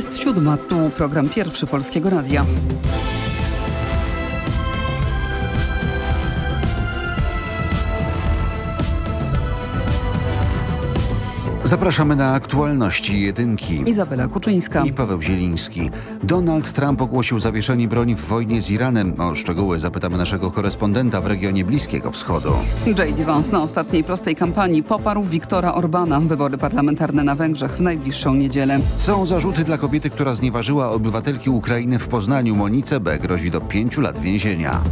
Jest siódma, tu program pierwszy Polskiego Radia. Zapraszamy na aktualności jedynki. Izabela Kuczyńska. I Paweł Zieliński. Donald Trump ogłosił zawieszenie broni w wojnie z Iranem. O szczegóły zapytamy naszego korespondenta w regionie Bliskiego Wschodu. J.D. Vance na ostatniej prostej kampanii poparł Viktora Orbana. Wybory parlamentarne na Węgrzech w najbliższą niedzielę. Są zarzuty dla kobiety, która znieważyła obywatelki Ukrainy w Poznaniu. Monice B. grozi do pięciu lat więzienia.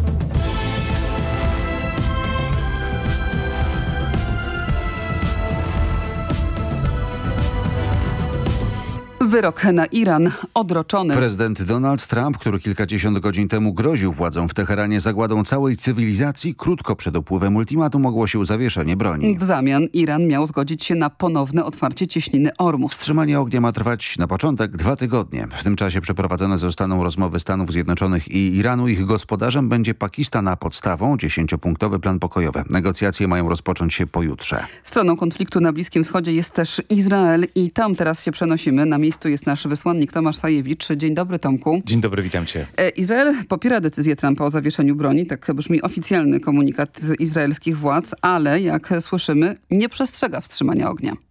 Wyrok na Iran odroczony. Prezydent Donald Trump, który kilkadziesiąt godzin temu groził władzom w Teheranie zagładą całej cywilizacji, krótko przed upływem ultimatum ogłosił zawieszenie broni. W zamian Iran miał zgodzić się na ponowne otwarcie cieśniny Ormus. Wstrzymanie ognia ma trwać na początek dwa tygodnie. W tym czasie przeprowadzone zostaną rozmowy Stanów Zjednoczonych i Iranu. Ich gospodarzem będzie Pakistan, a podstawą dziesięciopunktowy plan pokojowy. Negocjacje mają rozpocząć się pojutrze. Stroną konfliktu na Bliskim Wschodzie jest też Izrael i tam teraz się przenosimy na miejscu miejscu jest nasz wysłannik Tomasz Sajewicz. Dzień dobry Tomku. Dzień dobry, witam cię. E, Izrael popiera decyzję Trumpa o zawieszeniu broni. Tak brzmi oficjalny komunikat izraelskich władz, ale jak słyszymy nie przestrzega wstrzymania ognia.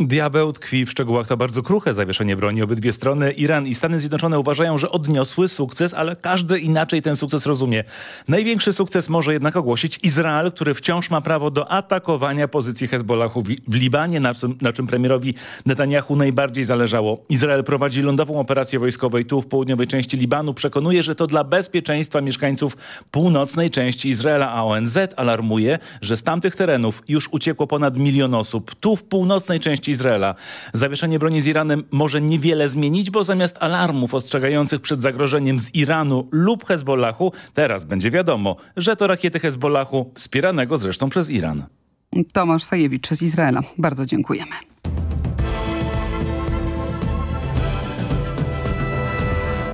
Diabeł tkwi w szczegółach. To bardzo kruche zawieszenie broni. Obydwie strony, Iran i Stany Zjednoczone uważają, że odniosły sukces, ale każdy inaczej ten sukces rozumie. Największy sukces może jednak ogłosić Izrael, który wciąż ma prawo do atakowania pozycji Hezbollahu w Libanie, na czym, na czym premierowi Netanyahu najbardziej zależało. Izrael prowadzi lądową operację wojskową tu w południowej części Libanu. Przekonuje, że to dla bezpieczeństwa mieszkańców północnej części Izraela, a ONZ alarmuje, że z tamtych terenów już uciekło ponad milion osób. Tu w północnej części Izraela. Zawieszenie broni z Iranem może niewiele zmienić, bo zamiast alarmów ostrzegających przed zagrożeniem z Iranu lub Hezbollahu, teraz będzie wiadomo, że to rakiety Hezbollahu wspieranego zresztą przez Iran. Tomasz Sajewicz z Izraela. Bardzo dziękujemy.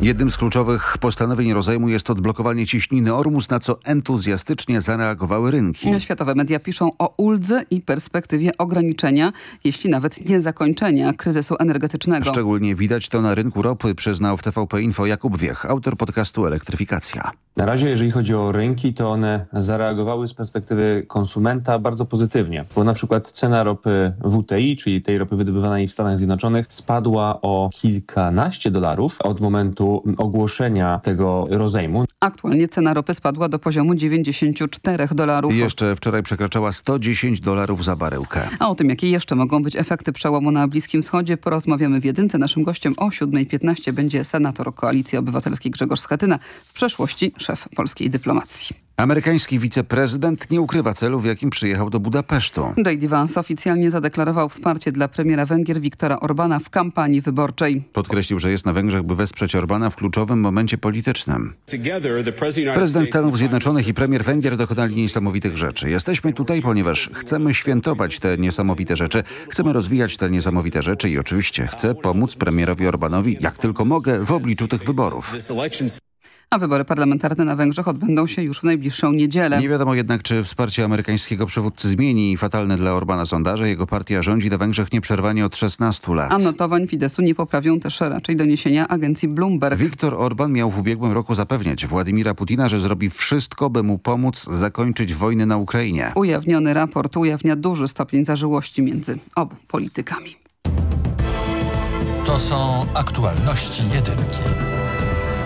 Jednym z kluczowych postanowień rozejmu jest odblokowanie ciśniny Ormus, na co entuzjastycznie zareagowały rynki. Światowe media piszą o uldze i perspektywie ograniczenia, jeśli nawet nie zakończenia kryzysu energetycznego. Szczególnie widać to na rynku ropy, przyznał w TVP Info Jakub Wiech, autor podcastu Elektryfikacja. Na razie, jeżeli chodzi o rynki, to one zareagowały z perspektywy konsumenta bardzo pozytywnie, bo na przykład cena ropy WTI, czyli tej ropy wydobywanej w Stanach Zjednoczonych, spadła o kilkanaście dolarów od momentu ogłoszenia tego rozejmu. Aktualnie cena ropy spadła do poziomu 94 dolarów. Jeszcze wczoraj przekraczała 110 dolarów za baryłkę. A o tym, jakie jeszcze mogą być efekty przełomu na Bliskim Wschodzie, porozmawiamy w jedynce. Naszym gościem o 7.15 będzie senator Koalicji Obywatelskiej Grzegorz Schetyna, w przeszłości szef polskiej dyplomacji. Amerykański wiceprezydent nie ukrywa celu, w jakim przyjechał do Budapesztu. J.D. Vance oficjalnie zadeklarował wsparcie dla premiera Węgier Viktora Orbana w kampanii wyborczej. Podkreślił, że jest na Węgrzech, by wesprzeć Orbana w kluczowym momencie politycznym. Prezydent Stanów Zjednoczonych i premier Węgier dokonali niesamowitych rzeczy. Jesteśmy tutaj, ponieważ chcemy świętować te niesamowite rzeczy, chcemy rozwijać te niesamowite rzeczy i oczywiście chcę pomóc premierowi Orbanowi, jak tylko mogę, w obliczu tych wyborów. A wybory parlamentarne na Węgrzech odbędą się już w najbliższą niedzielę. Nie wiadomo jednak, czy wsparcie amerykańskiego przywódcy zmieni fatalne dla Orbana sondaże. Jego partia rządzi na Węgrzech nieprzerwanie od 16 lat. A notowań Fidesu nie poprawią też raczej doniesienia agencji Bloomberg. Viktor Orban miał w ubiegłym roku zapewniać Władimira Putina, że zrobi wszystko, by mu pomóc zakończyć wojnę na Ukrainie. Ujawniony raport ujawnia duży stopień zażyłości między obu politykami. To są aktualności jedynki.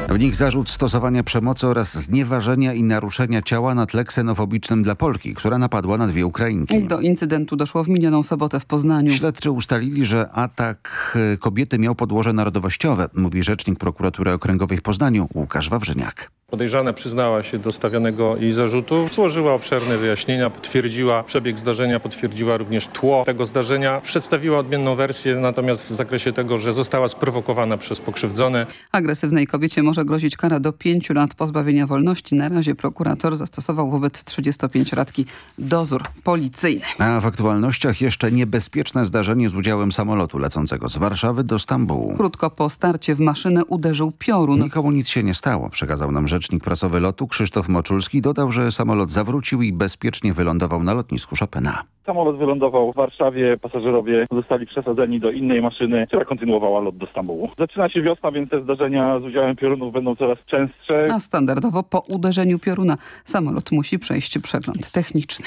W nich zarzut stosowania przemocy oraz znieważenia i naruszenia ciała na tle ksenofobicznym dla Polki, która napadła na dwie Ukrainki. Do incydentu doszło w minioną sobotę w Poznaniu. Śledczy ustalili, że atak kobiety miał podłoże narodowościowe, mówi rzecznik prokuratury okręgowej w Poznaniu Łukasz Wawrzyniak. Podejrzana przyznała się do stawianego jej zarzutu, złożyła obszerne wyjaśnienia, potwierdziła przebieg zdarzenia, potwierdziła również tło tego zdarzenia, przedstawiła odmienną wersję, natomiast w zakresie tego, że została sprowokowana przez pokrzywdzone. Agresywnej kobiecie może grozić kara do pięciu lat pozbawienia wolności. Na razie prokurator zastosował wobec 35-latki dozór policyjny. A w aktualnościach jeszcze niebezpieczne zdarzenie z udziałem samolotu lecącego z Warszawy do Stambułu. Krótko po starcie w maszynę uderzył piorun. Nikomu nic się nie stało, przekazał nam rzecznik rzecznik prasowy lotu Krzysztof Moczulski dodał, że samolot zawrócił i bezpiecznie wylądował na lotnisku Chopina. Samolot wylądował w Warszawie, pasażerowie zostali przesadzeni do innej maszyny, która kontynuowała lot do Stambułu. Zaczyna się wiosna, więc te zdarzenia z udziałem piorunów będą coraz częstsze. A standardowo po uderzeniu pioruna samolot musi przejść przegląd techniczny.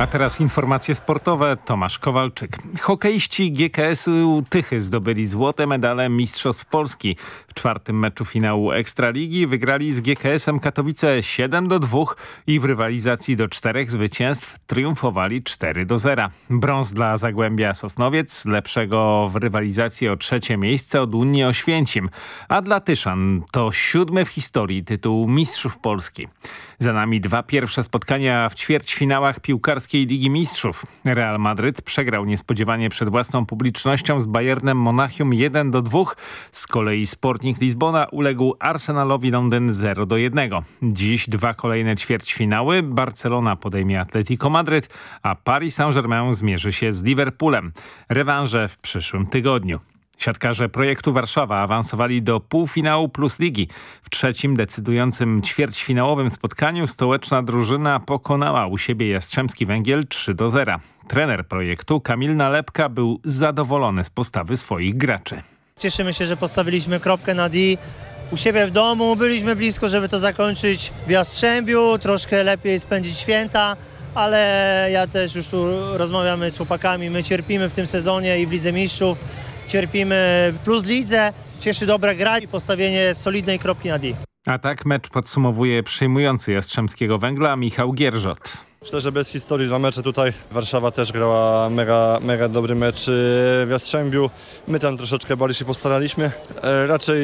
A teraz informacje sportowe. Tomasz Kowalczyk. Hokeiści GKS-u Tychy zdobyli złote medale Mistrzostw Polski. W czwartym meczu finału Ekstraligi wygrali z GKS-em Katowice 7 do 2 i w rywalizacji do czterech zwycięstw triumfowali 4 do 0. Brąz dla Zagłębia Sosnowiec, lepszego w rywalizacji o trzecie miejsce od Unii Oświęcim. A dla Tyszan to siódmy w historii tytuł Mistrzów Polski. Za nami dwa pierwsze spotkania w ćwierćfinałach piłkarskich Ligi Mistrzów. Real Madryt przegrał niespodziewanie przed własną publicznością z Bayernem Monachium 1 do 2. Z kolei Sporting Lizbona uległ Arsenalowi Londyn 0 do 1. Dziś dwa kolejne ćwierćfinały. Barcelona podejmie Atletico Madryt, a Paris Saint-Germain zmierzy się z Liverpoolem. Rewanże w przyszłym tygodniu. Siatkarze projektu Warszawa awansowali do półfinału Plus Ligi. W trzecim decydującym ćwierćfinałowym spotkaniu stołeczna drużyna pokonała u siebie Jastrzębski Węgiel 3 do 0. Trener projektu Kamil Nalepka był zadowolony z postawy swoich graczy. Cieszymy się, że postawiliśmy kropkę na D. U siebie w domu byliśmy blisko, żeby to zakończyć w Jastrzębiu, troszkę lepiej spędzić święta, ale ja też już tu rozmawiamy z chłopakami, my cierpimy w tym sezonie i w Lidze Mistrzów cierpimy w plus lidze. Cieszy dobra gra i postawienie solidnej kropki na D. A tak mecz podsumowuje przyjmujący Jastrzębskiego Węgla Michał Gierżot. Myślę, że bez historii dwa mecze tutaj. Warszawa też grała mega, mega dobry mecz w Jastrzębiu. My tam troszeczkę bardziej się postaraliśmy. E, Raczej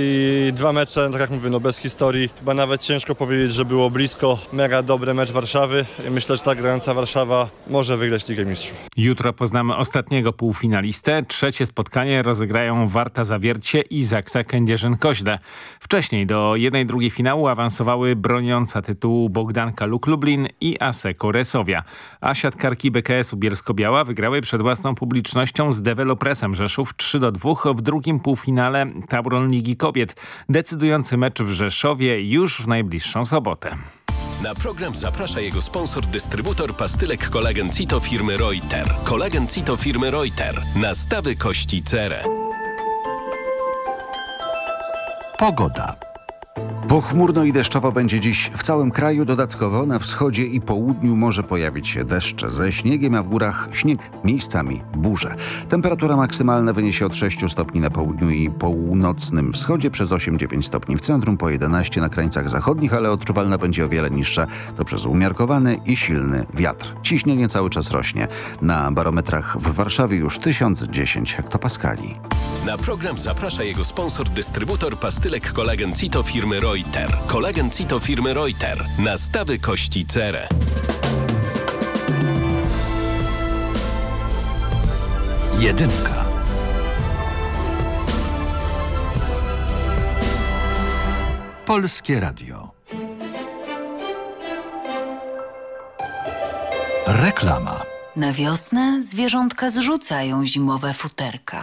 dwa mecze, tak jak mówię, no bez historii. Chyba nawet ciężko powiedzieć, że było blisko. Mega dobry mecz Warszawy. Myślę, że ta grająca Warszawa może wygrać Ligę Mistrzów. Jutro poznamy ostatniego półfinalistę. Trzecie spotkanie rozegrają Warta Zawiercie i Zaksa Kędzierzyn-Koźle. Wcześniej do jednej drugiej finału awansowały broniąca tytułu Bogdanka Luk Lublin i Aseko Resowia. A siatkarki BKS-u Bielsko-Biała wygrały przed własną publicznością z Developresem Rzeszów 3 do 2 w drugim półfinale Tauron Ligi Kobiet. Decydujący mecz w Rzeszowie już w najbliższą sobotę. Na program zaprasza jego sponsor, dystrybutor pastylek kolagen Cito firmy Reuter. Kolagen Cito firmy Reuter. Nastawy kości cerę. Pogoda. Pochmurno i deszczowo będzie dziś w całym kraju. Dodatkowo na wschodzie i południu może pojawić się deszcz ze śniegiem, a w górach śnieg, miejscami burze. Temperatura maksymalna wyniesie od 6 stopni na południu i północnym wschodzie, przez 8-9 stopni w centrum, po 11 na krańcach zachodnich, ale odczuwalna będzie o wiele niższa. To przez umiarkowany i silny wiatr. Ciśnienie cały czas rośnie. Na barometrach w Warszawie już 1010 hektopaskali. Na program zaprasza jego sponsor, dystrybutor pastylek kolagen Cito firmy Reuter. Kolagen Cito firmy Reuter. Nastawy kości cerę. Jedynka. Polskie Radio. Reklama. Na wiosnę zwierzątka zrzucają zimowe futerka.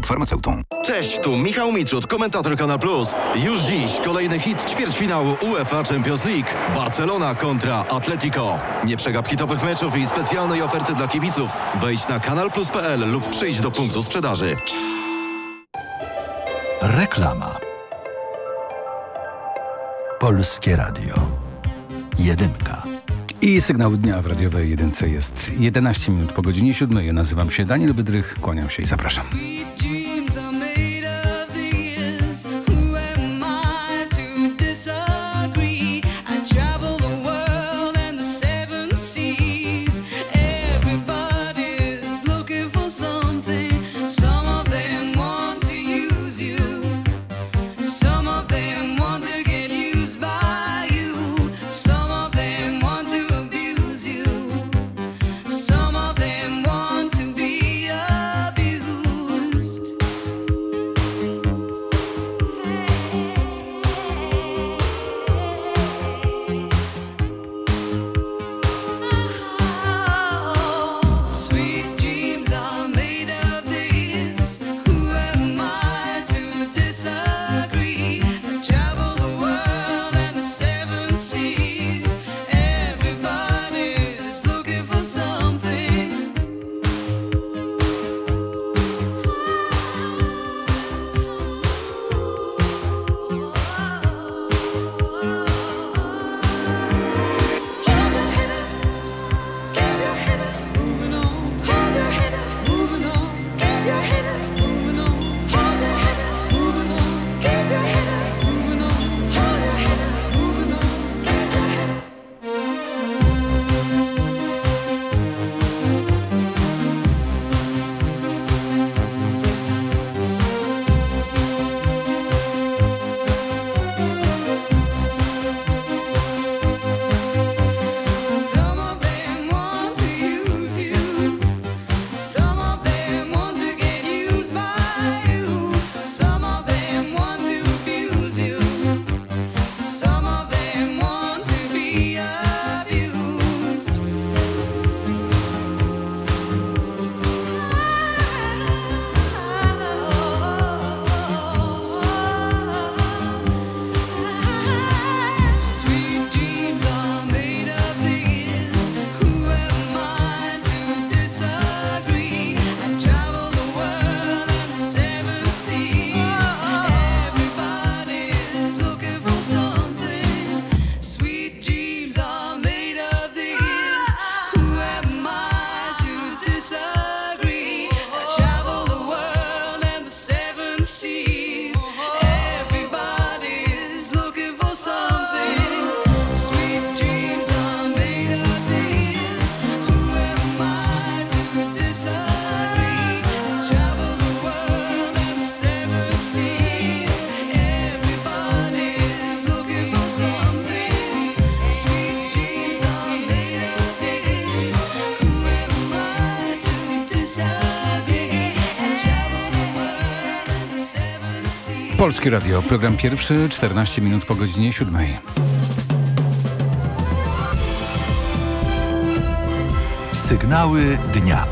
lub farmaceutą. Cześć, tu Michał Mitrud, komentator Kanal Plus. Już dziś kolejny hit ćwierćfinału UEFA Champions League. Barcelona kontra Atletico. Nie przegap hitowych meczów i specjalnej oferty dla kibiców. Wejdź na kanalplus.pl lub przyjdź do punktu sprzedaży. Reklama. Polskie Radio. Jedynka. I sygnał dnia w radiowej jedynce jest 11 minut po godzinie 7. Ja nazywam się Daniel Wydrych, kłaniam się i zapraszam. Polskie Radio, program pierwszy, 14 minut po godzinie 7. Sygnały dnia.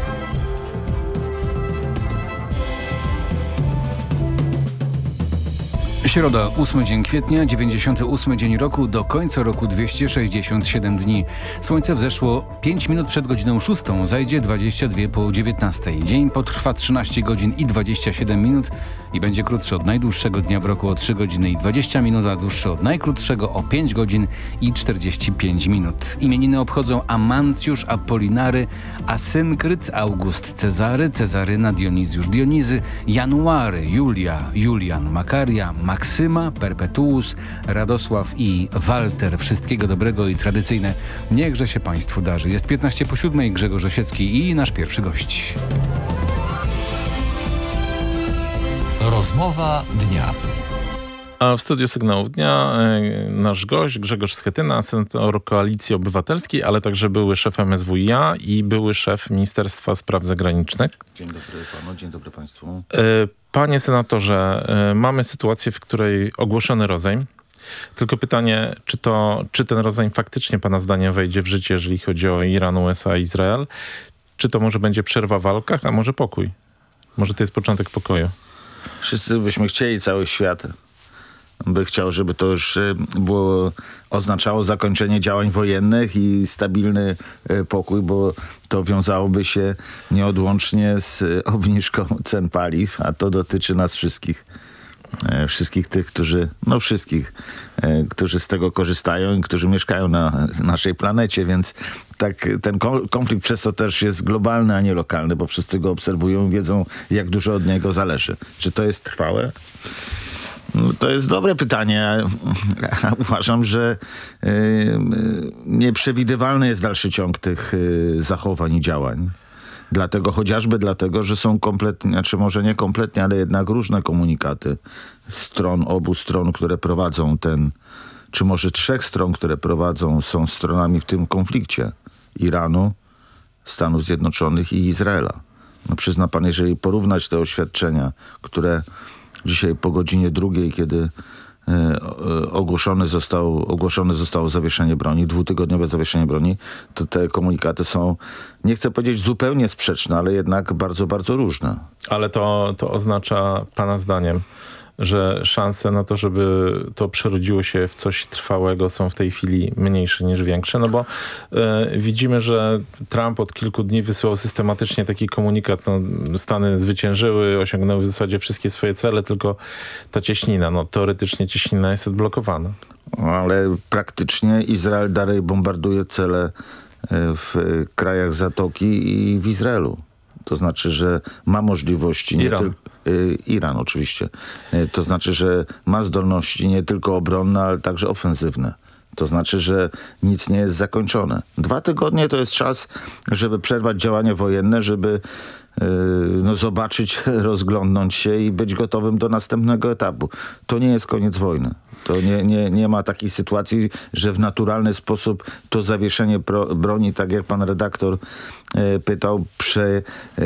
Środa, 8 dzień kwietnia, 98 dzień roku, do końca roku 267 dni. Słońce wzeszło 5 minut przed godziną 6, zajdzie 22 po 19. Dzień potrwa 13 godzin i 27 minut. I będzie krótszy od najdłuższego dnia w roku o 3 godziny i 20 minut, a dłuższy od najkrótszego o 5 godzin i 45 minut. Imieniny obchodzą Amancjusz, Apolinary, Asynkryt, August Cezary, Cezaryna, Dionizjusz Dionizy, January, Julia, Julian, Makaria, Maksyma, Perpetuus, Radosław i Walter. Wszystkiego dobrego i tradycyjne. Niechże się Państwu darzy. Jest 15 po 7, Grzegorz Osiecki i nasz pierwszy gość. Rozmowa dnia. A w studiu Sygnałów Dnia e, nasz gość Grzegorz Schetyna, senator Koalicji Obywatelskiej, ale także były szef MSWiA i były szef Ministerstwa Spraw Zagranicznych. Dzień dobry panu, dzień dobry państwu. E, Panie senatorze, e, mamy sytuację, w której ogłoszony rozejm. Tylko pytanie, czy, to, czy ten rozejm faktycznie pana zdaniem wejdzie w życie, jeżeli chodzi o Iran, USA i Izrael? Czy to może będzie przerwa w walkach, a może pokój? Może to jest początek pokoju? Wszyscy byśmy chcieli, cały świat by chciał, żeby to już y, było, oznaczało zakończenie działań wojennych i stabilny y, pokój, bo to wiązałoby się nieodłącznie z obniżką cen paliw, a to dotyczy nas wszystkich. E, Wszystkich tych, którzy, no wszystkich, e, którzy z tego korzystają i którzy mieszkają na naszej planecie, więc tak ten ko- konflikt przez to też jest globalny, a nie lokalny, bo wszyscy go obserwują i wiedzą, jak dużo od niego zależy. Czy to jest trwałe? No, to jest dobre pytanie. Uważam, że y, nieprzewidywalny jest dalszy ciąg tych zachowań i działań. Dlatego, chociażby dlatego, że są kompletnie, znaczy może nie kompletnie, ale jednak różne komunikaty stron, obu stron, które prowadzą ten, czy może trzech stron, które prowadzą, są stronami w tym konflikcie. Iranu, Stanów Zjednoczonych i Izraela. No przyzna pan, jeżeli porównać te oświadczenia, które dzisiaj po godzinie drugiej, kiedy ogłoszone, został, ogłoszone zostało zawieszenie broni, dwutygodniowe zawieszenie broni, to te komunikaty są, nie chcę powiedzieć zupełnie sprzeczne, ale jednak bardzo, bardzo różne. Ale to, to oznacza pana zdaniem, że szanse na to, żeby to przerodziło się w coś trwałego są w tej chwili mniejsze niż większe, no bo e, widzimy, że Trump od kilku dni wysyłał systematycznie taki komunikat, no, Stany zwyciężyły, osiągnęły w zasadzie wszystkie swoje cele, tylko ta cieśnina, no teoretycznie cieśnina jest odblokowana. Ale praktycznie Izrael dalej bombarduje cele e, w e, krajach Zatoki i w Izraelu. To znaczy, że ma możliwości... nie Iran. y, Iran oczywiście. Y, To znaczy, że ma zdolności nie tylko obronne, ale także ofensywne. To znaczy, że nic nie jest zakończone. Dwa tygodnie to jest czas, żeby przerwać działania wojenne, żeby y, no, zobaczyć, rozglądnąć się i być gotowym do następnego etapu. To nie jest koniec wojny. To nie, nie, nie ma takiej sytuacji, że w naturalny sposób to zawieszenie broni, tak jak pan redaktor pytał, prze, e,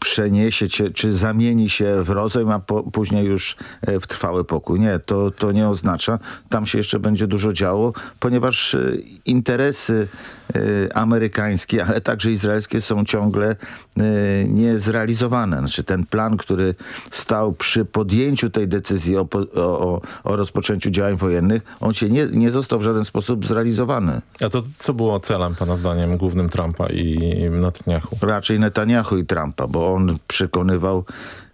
przeniesie się, czy zamieni się w rozejm, a po, później już e, w trwały pokój. Nie, to, to nie oznacza. Tam się jeszcze będzie dużo działo, ponieważ e, interesy e, amerykańskie, ale także izraelskie są ciągle e, niezrealizowane. Znaczy ten plan, który stał przy podjęciu tej decyzji o, o, o rozpoczęciu działań wojennych, on się nie, nie został w żaden sposób zrealizowany. A to co było celem pana zdaniem głównym Trumpa i Netanyahu? Raczej Netanyahu i Trumpa, bo on przekonywał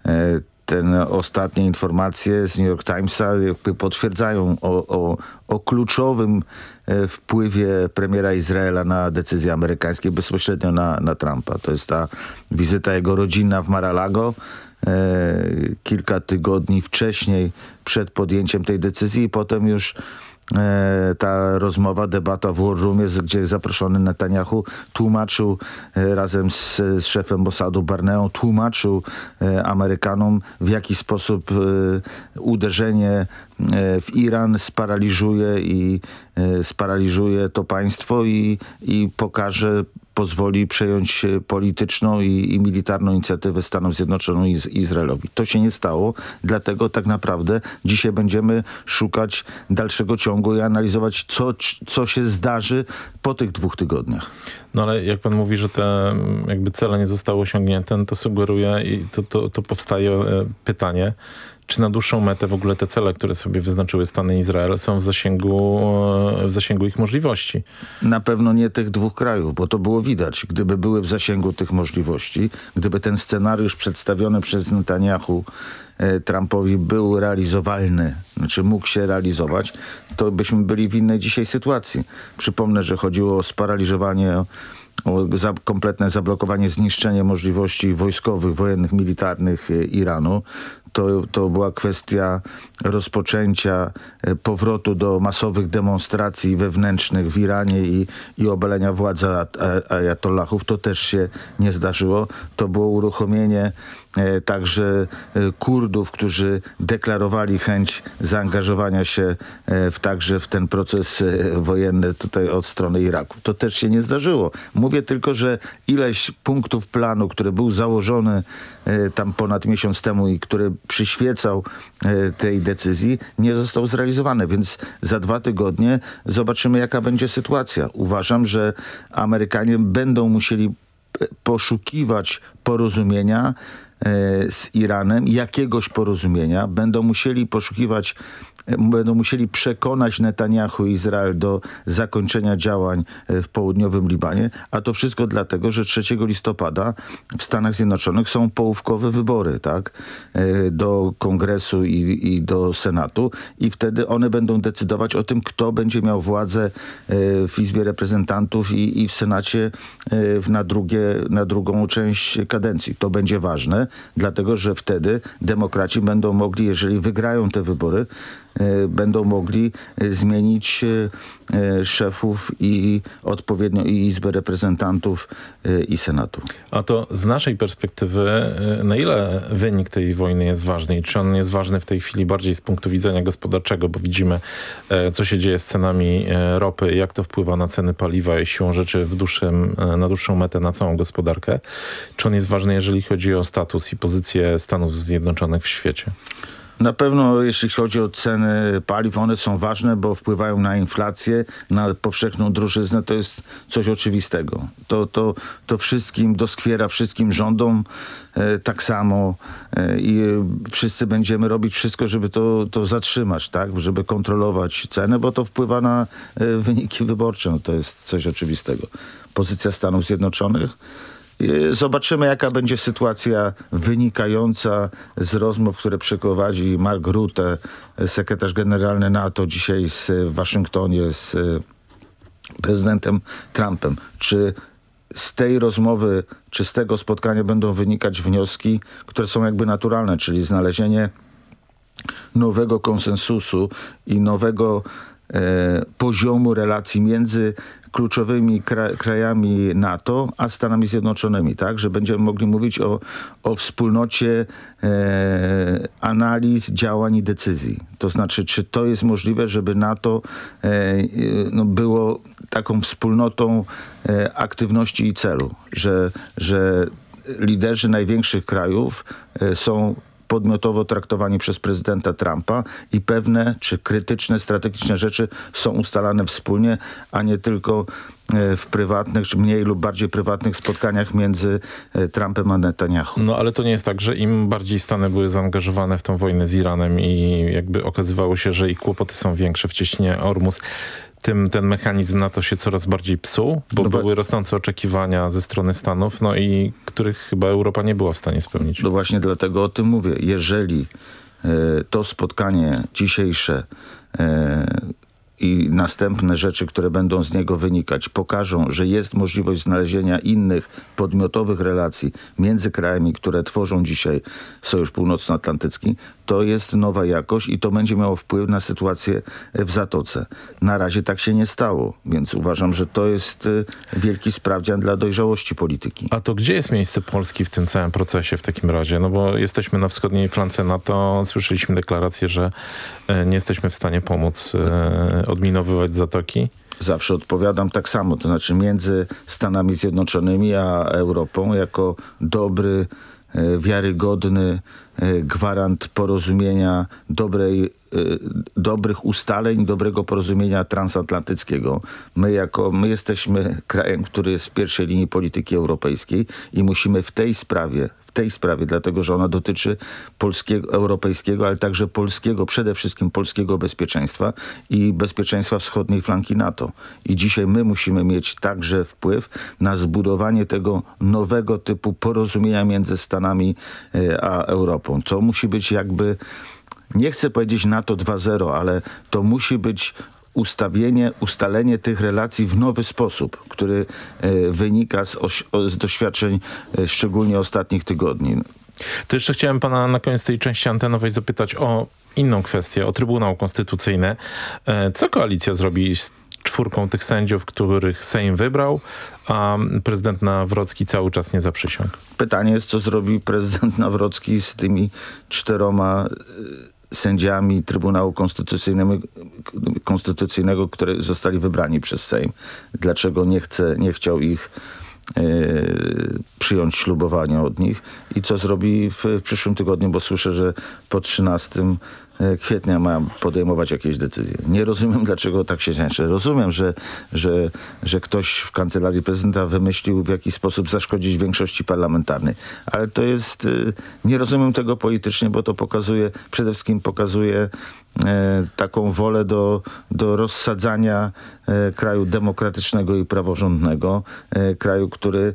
e, ten ostatnie informacje z New York Timesa jakby potwierdzają o, o, o kluczowym e, wpływie premiera Izraela na decyzje amerykańskie bezpośrednio na, na Trumpa. To jest ta wizyta jego rodzinna w Mar-a-Lago kilka tygodni wcześniej przed podjęciem tej decyzji i potem już e, ta rozmowa, debata w War Roomie, gdzie zaproszony Netanyahu tłumaczył e, razem z, z szefem Mossadu Barneą, tłumaczył e, Amerykanom w jaki sposób e, uderzenie e, w Iran sparaliżuje i e, sparaliżuje to państwo i, i pokaże pozwoli przejąć e, polityczną i, i militarną inicjatywę Stanów Zjednoczonych i Iz- Izraelowi. To się nie stało, dlatego tak naprawdę dzisiaj będziemy szukać dalszego ciągu i analizować, co, co się zdarzy po tych dwóch tygodniach. No ale jak pan mówi, że te jakby cele nie zostały osiągnięte, no to sugeruje i to, to, to powstaje e, pytanie, czy na dłuższą metę w ogóle te cele, które sobie wyznaczyły Stany i Izrael są w zasięgu, w zasięgu ich możliwości? Na pewno nie tych dwóch krajów, bo to było widać. Gdyby były w zasięgu tych możliwości, gdyby ten scenariusz przedstawiony przez Netanyahu e, Trumpowi był realizowalny, znaczy mógł się realizować, to byśmy byli w innej dzisiaj sytuacji. Przypomnę, że chodziło o sparaliżowanie o za, kompletne zablokowanie, zniszczenie możliwości wojskowych, wojennych, militarnych e, Iranu. To, to była kwestia rozpoczęcia e, powrotu do masowych demonstracji wewnętrznych w Iranie i, i obalenia władzy ajatollahów. To też się nie zdarzyło. To było uruchomienie e, także Kurdów, którzy deklarowali chęć zaangażowania się w także w ten proces wojenny tutaj od strony Iraku. To też się nie zdarzyło. Mówię tylko, że ileś punktów planu, który był założony tam ponad miesiąc temu i który przyświecał tej decyzji, nie został zrealizowany. Więc za dwa tygodnie zobaczymy, jaka będzie sytuacja. Uważam, że Amerykanie będą musieli poszukiwać porozumienia z Iranem, jakiegoś porozumienia. Będą musieli poszukiwać będą musieli przekonać Netanyahu i Izrael do zakończenia działań w południowym Libanie, a to wszystko dlatego, że 3 listopada w Stanach Zjednoczonych są połówkowe wybory, tak, do Kongresu i, i do Senatu i wtedy one będą decydować o tym, kto będzie miał władzę w Izbie Reprezentantów i, i w Senacie na, drugie, na drugą część kadencji. To będzie ważne, dlatego, że wtedy demokraci będą mogli, jeżeli wygrają te wybory, będą mogli zmienić szefów i odpowiednio i Izbę Reprezentantów i Senatu. A to z naszej perspektywy, na ile wynik tej wojny jest ważny i czy on jest ważny w tej chwili bardziej z punktu widzenia gospodarczego, bo widzimy co się dzieje z cenami ropy, jak to wpływa na ceny paliwa i siłą rzeczy w dłuższym, na dłuższą metę na całą gospodarkę. Czy on jest ważny, jeżeli chodzi o status i pozycję Stanów Zjednoczonych w świecie? Na pewno jeśli chodzi o ceny paliw, one są ważne, bo wpływają na inflację, na powszechną drożyznę. To jest coś oczywistego. To, to, to wszystkim doskwiera, wszystkim rządom e, tak samo e, i wszyscy będziemy robić wszystko, żeby to, to zatrzymać, tak? żeby kontrolować cenę, bo to wpływa na e, wyniki wyborcze. No, to jest coś oczywistego. Pozycja Stanów Zjednoczonych Zobaczymy, jaka będzie sytuacja wynikająca z rozmów, które przeprowadzi Mark Rutte, sekretarz generalny NATO dzisiaj z w Waszyngtonie z prezydentem Trumpem. Czy z tej rozmowy, czy z tego spotkania będą wynikać wnioski, które są jakby naturalne, czyli znalezienie nowego konsensusu i nowego poziomu relacji między kluczowymi krajami NATO, a Stanami Zjednoczonymi, tak? Że będziemy mogli mówić o, o wspólnocie e, analiz, działań i decyzji. To znaczy, czy to jest możliwe, żeby NATO e, no, było taką wspólnotą e, aktywności i celu, że, że liderzy największych krajów e, są podmiotowo traktowani przez prezydenta Trumpa i pewne czy krytyczne, strategiczne rzeczy są ustalane wspólnie, a nie tylko e, w prywatnych, czy mniej lub bardziej prywatnych spotkaniach między e, Trumpem a Netanyahu. No ale to nie jest tak, że im bardziej Stany były zaangażowane w tą wojnę z Iranem i jakby okazywało się, że ich kłopoty są większe w cieśninie Ormus, tym ten mechanizm na to się coraz bardziej psuł, bo no były rosnące oczekiwania ze strony Stanów, no i których chyba Europa nie była w stanie spełnić. No właśnie dlatego o tym mówię. Jeżeli e, to spotkanie dzisiejsze e, i następne rzeczy, które będą z niego wynikać, pokażą, że jest możliwość znalezienia innych podmiotowych relacji między krajami, które tworzą dzisiaj Sojusz Północnoatlantycki, to jest nowa jakość i to będzie miało wpływ na sytuację w Zatoce. Na razie tak się nie stało, więc uważam, że to jest y, wielki sprawdzian dla dojrzałości polityki. A to gdzie jest miejsce Polski w tym całym procesie w takim razie? No bo jesteśmy na wschodniej flance NATO, słyszeliśmy deklarację, że e, nie jesteśmy w stanie pomóc e, odminowywać Zatoki. Zawsze odpowiadam tak samo, to znaczy między Stanami Zjednoczonymi a Europą jako dobry, e, wiarygodny gwarant porozumienia, dobrej dobrych ustaleń, dobrego porozumienia transatlantyckiego. My, jako, my jesteśmy krajem, który jest w pierwszej linii polityki europejskiej i musimy w tej sprawie, tej sprawie, dlatego że ona dotyczy polskiego, europejskiego, ale także polskiego, przede wszystkim polskiego bezpieczeństwa i bezpieczeństwa wschodniej flanki NATO. I dzisiaj my musimy mieć także wpływ na zbudowanie tego nowego typu porozumienia między Stanami e, a Europą. To musi być jakby nie chcę powiedzieć NATO 2.0, ale to musi być ustawienie, ustalenie tych relacji w nowy sposób, który e, wynika z, z doświadczeń e, szczególnie ostatnich tygodni. To jeszcze chciałem pana na koniec tej części antenowej zapytać o inną kwestię, o Trybunał Konstytucyjny. E, co koalicja zrobi z czwórką tych sędziów, których Sejm wybrał, a prezydent Nawrocki cały czas nie zaprzysiągł? Pytanie jest, co zrobi prezydent Nawrocki z tymi czteroma sędziami Trybunału Konstytucyjnego, które zostali wybrani przez Sejm. Dlaczego nie, chce, nie chciał ich e, przyjąć ślubowania od nich i co zrobi w, w przyszłym tygodniu, bo słyszę, że po 13 E, kwietnia ma podejmować jakieś decyzje. Nie rozumiem, dlaczego tak się dzieje. Rozumiem, że, że, że ktoś w kancelarii prezydenta wymyślił w jakiś sposób zaszkodzić większości parlamentarnej. Ale to jest... E, nie rozumiem tego politycznie, bo to pokazuje, przede wszystkim pokazuje e, taką wolę do, do rozsadzania kraju demokratycznego i praworządnego. Kraju, który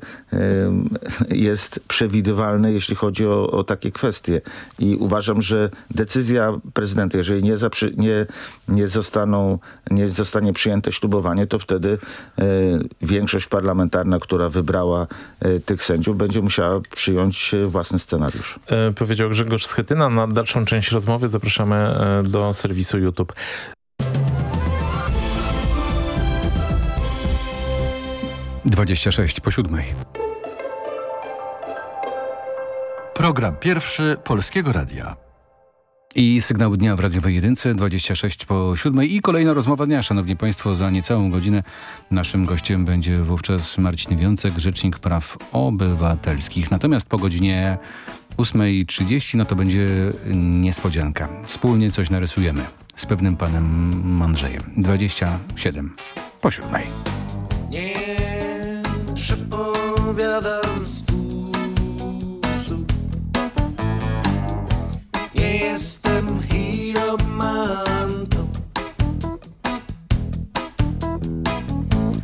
jest przewidywalny, jeśli chodzi o, o takie kwestie. I uważam, że decyzja prezydenta, jeżeli nie, nie, nie, zostaną, nie zostanie przyjęte ślubowanie, to wtedy e, większość parlamentarna, która wybrała e, tych sędziów, będzie musiała przyjąć własny scenariusz. E, powiedział Grzegorz Schetyna. Na dalszą część rozmowy zapraszamy e, do serwisu YouTube. Dwadzieścia sześć po siódmej. Program pierwszy Polskiego Radia. I sygnał dnia w Radiowej Jedynce, 26 po 7 i kolejna rozmowa dnia. Szanowni Państwo, za niecałą godzinę naszym gościem będzie wówczas Marcin Wiącek, Rzecznik Praw Obywatelskich. Natomiast po godzinie 8.30 no to będzie niespodzianka. Wspólnie coś narysujemy z pewnym panem Mandrzejem. 27 po 7. Nie przepowiadam nie jestem hiromantą.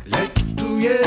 Lecz czuję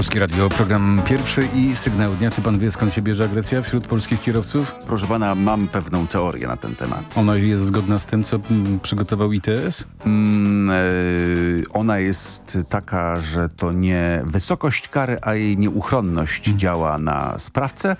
Polskie Radio, program pierwszy i sygnał dnia. Czy pan wie, skąd się bierze agresja wśród polskich kierowców? Proszę pana, mam pewną teorię na ten temat. Ona jest zgodna z tym, co mm, przygotował ITS? Mm, e, ona jest taka, że to nie wysokość kary, a jej nieuchronność Hmm. działa na sprawcę,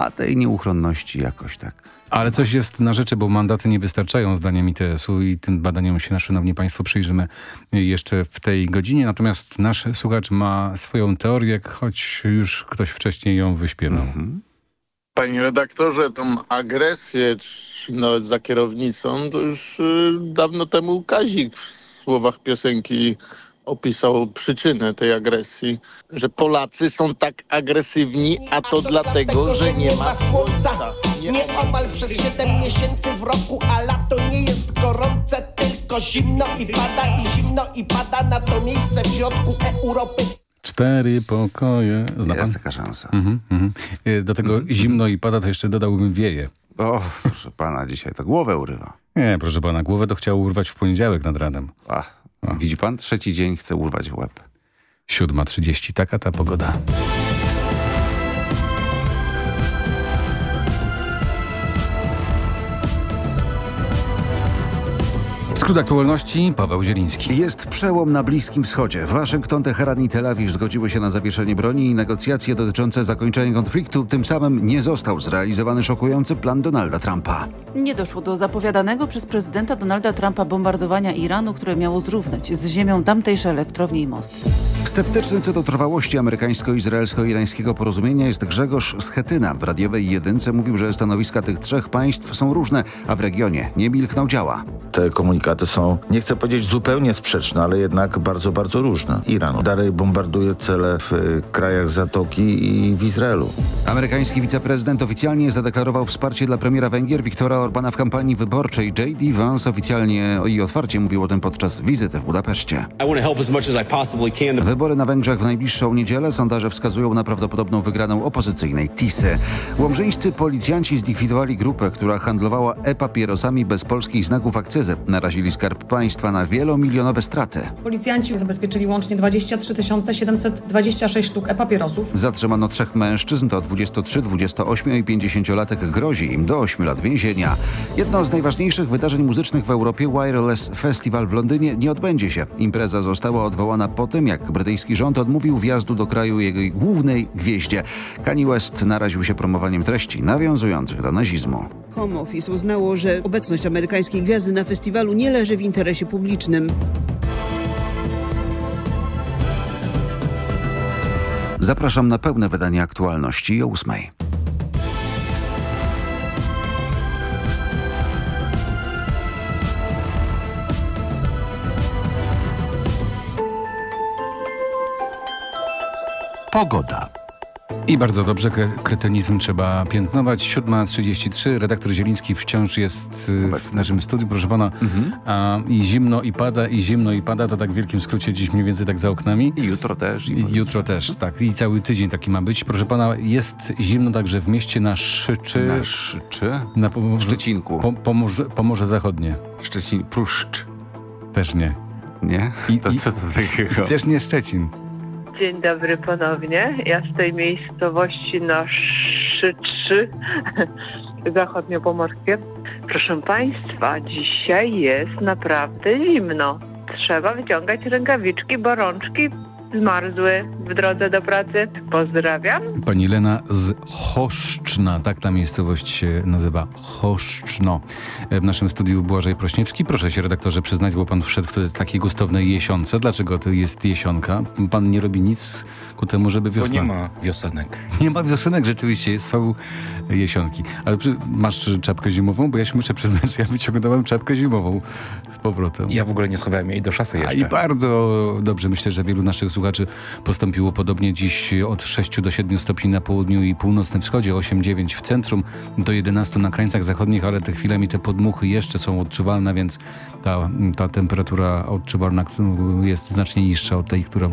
a tej nieuchronności jakoś tak Ale coś jest na rzeczy, bo mandaty nie wystarczają zdaniem ITS-u i tym badaniom się, szanowni państwo, przyjrzymy jeszcze w tej godzinie. Natomiast nasz słuchacz ma swoją teorię, choć już ktoś wcześniej ją wyśpiewał. Panie redaktorze, tą agresję, czy nawet za kierownicą, to już y, dawno temu Kazik w słowach piosenki opisał przyczynę tej agresji, że Polacy są tak agresywni, a to dlatego, że nie ma słońca. Nieomal przez 7 miesięcy w roku, a lato nie jest gorące, tylko zimno i pada i zimno i pada na to miejsce w środku Europy. Cztery pokoje. Zna Jest pan? taka szansa. Mhm, mhm. Y, Do tego zimno i pada, to jeszcze dodałbym wieje. O, proszę pana, dzisiaj to głowę urywa. Nie, proszę pana, głowę to chciał urwać w poniedziałek nad ranem. Ach, widzi pan, trzeci dzień chce urwać łeb. 7.30, taka ta pogoda. Skrót aktualności, Paweł Zieliński. Jest przełom na Bliskim Wschodzie. Waszyngton, Teheran i Tel Awiw zgodziły się na zawieszenie broni i negocjacje dotyczące zakończenia konfliktu. Tym samym nie został zrealizowany szokujący plan Donalda Trumpa. Nie doszło do zapowiadanego przez prezydenta Donalda Trumpa bombardowania Iranu, które miało zrównać z ziemią tamtejsze elektrownie i mosty. Sceptyczny co do trwałości amerykańsko-izraelsko-irańskiego porozumienia jest Grzegorz Schetyna. W radiowej jedynce mówił, że stanowiska tych trzech państw są różne, a w regionie nie milkną działa. Te komunikaty są, nie chcę powiedzieć zupełnie sprzeczne, ale jednak bardzo, bardzo różne. Iran dalej bombarduje cele w y, krajach Zatoki i w Izraelu. Amerykański wiceprezydent oficjalnie zadeklarował wsparcie dla premiera Węgier Viktora Orbana w kampanii wyborczej. J.D. Vance oficjalnie i otwarcie mówił o tym podczas wizyty w Budapeszcie. Wybory na Węgrzech w najbliższą niedzielę. Sondaże wskazują na prawdopodobną wygraną opozycyjnej Tisy. Łomżyńscy policjanci zlikwidowali grupę, która handlowała e-papierosami bez polskich znaków akcyzy. Narazili skarb państwa na wielomilionowe straty. Policjanci zabezpieczyli łącznie 23 726 sztuk e-papierosów. Zatrzymano trzech mężczyzn, to 23, 28 i 50-latek. Grozi im do 8 lat więzienia. Jedno z najważniejszych wydarzeń muzycznych w Europie, Wireless Festival w Londynie, nie odbędzie się. Impreza została odwołana po tym, jak brytyjski rząd odmówił wjazdu do kraju jej głównej gwieździe. Kanye West naraził się promowaniem treści nawiązujących do nazizmu. Home Office uznało, że obecność amerykańskiej gwiazdy na festiwalu nie leży w interesie publicznym. Zapraszam na pełne wydanie aktualności o 8. Pogoda. I bardzo dobrze, kre kretynizm trzeba piętnować. 7.33, redaktor Zieliński wciąż jest y, w naszym studiu, proszę pana. A, I zimno i pada, i zimno i pada, to tak w wielkim skrócie dziś mniej więcej tak za oknami. I jutro też. I jutro też, tak. I cały tydzień taki ma być. Proszę pana, jest zimno także w mieście na Szyczy. Na Szyczy? Na Pomorze, Szczecinku. Po, pomorze, pomorze Zachodnie. Szczecin, Pruszcz. Też nie. Nie? I, to co to takiego? Też nie Szczecin. Dzień dobry ponownie. Ja z tej miejscowości na Szycz zachodniopomorskie. Proszę Państwa, dzisiaj jest naprawdę zimno. Trzeba wyciągać rękawiczki, bo rączki zmarzły w drodze do pracy. Pozdrawiam. Pani Lena z Choszczna, tak ta miejscowość się nazywa, Choszczno. W naszym studiu Błażej Prośniewski. Proszę się redaktorze przyznać, bo pan wszedł wtedy takie gustowne jesionce. Dlaczego to jest jesionka? Pan nie robi nic ku temu, żeby wiosna... Bo nie ma wiosenek. Nie ma wiosenek, rzeczywiście, są jesionki. Ale przy... masz czapkę zimową? Bo ja się muszę przyznać, że ja wyciągnąłem czapkę zimową z powrotem. Ja w ogóle nie schowałem jej do szafy jeszcze. A i bardzo dobrze. Myślę, że wielu naszych słuchaczy postąpiło podobnie dziś od 6 do 7 stopni na południu i północnym wschodzie, 8-9 w centrum, do 11 na krańcach zachodnich, ale te chwilami te podmuchy jeszcze są odczuwalne, więc ta, ta temperatura odczuwalna jest znacznie niższa od tej, którą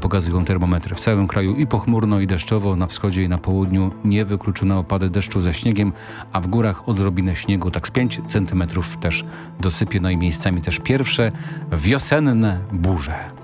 pokazują termometry. W całym kraju i pochmurno i deszczowo, na wschodzie i na południu nie wykluczone opady deszczu ze śniegiem, a w górach odrobinę śniegu, tak z 5 centymetrów też dosypie, no i miejscami też pierwsze wiosenne burze.